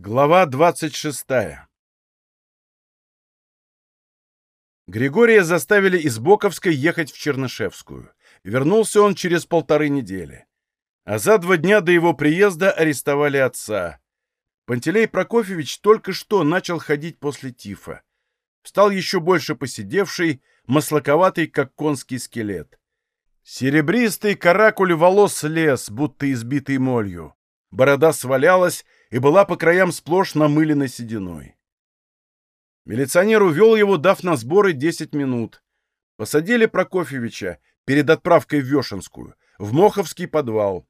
Глава 26 Григория заставили из Боковской ехать в Чернышевскую. Вернулся он через полторы недели. А за два дня до его приезда арестовали отца. Пантелей Прокофьевич только что начал ходить после тифа. Стал еще больше посидевший, маслаковатый, как конский скелет. Серебристый каракуль волос лез, будто избитый молью. Борода свалялась, и была по краям сплошь намылена сединой. Милиционер увел его, дав на сборы 10 минут. Посадили Прокофьевича перед отправкой в Вешенскую, в Моховский подвал.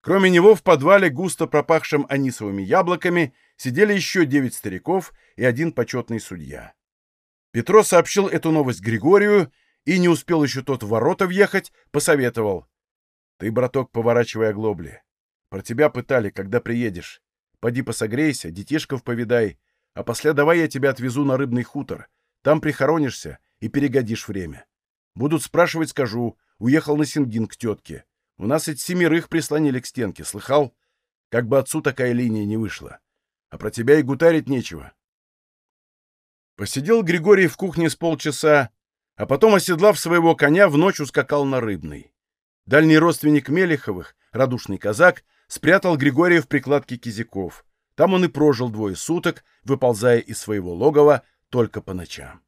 Кроме него в подвале, густо пропахшим анисовыми яблоками, сидели еще девять стариков и один почетный судья. Петро сообщил эту новость Григорию, и не успел еще тот в ворота въехать, посоветовал. «Ты, браток, поворачивай оглобли. Про тебя пытали, когда приедешь. Поди посогрейся, детишков повидай, а после давай я тебя отвезу на рыбный хутор. Там прихоронишься и перегодишь время. Будут спрашивать, скажу. Уехал на Сингин к тетке. У нас эти семерых прислонили к стенке, слыхал? Как бы отцу такая линия не вышла. А про тебя и гутарить нечего. Посидел Григорий в кухне с полчаса, а потом, оседлав своего коня, в ночь ускакал на рыбный. Дальний родственник Мелеховых, радушный казак, спрятал Григория в прикладке кизиков. Там он и прожил двое суток, выползая из своего логова только по ночам.